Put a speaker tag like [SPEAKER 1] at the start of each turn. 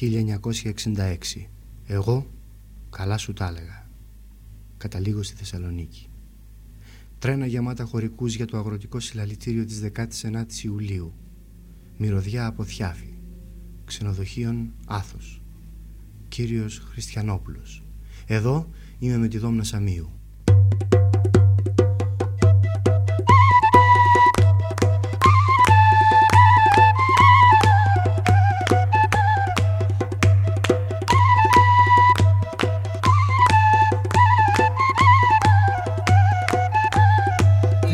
[SPEAKER 1] 1966 Εγώ καλά σου τα έλεγα. Καταλήγω στη Θεσσαλονίκη. Τρένα γεμάτα χωρικούς για το αγροτικό συλλαλητήριο της 19ης Ιουλίου. Μυρωδιά από Θιάφη. Ξενοδοχείων Άθος. Κύριος Χριστιανόπουλος. Εδώ είμαι με τη Δόμνα Σαμίου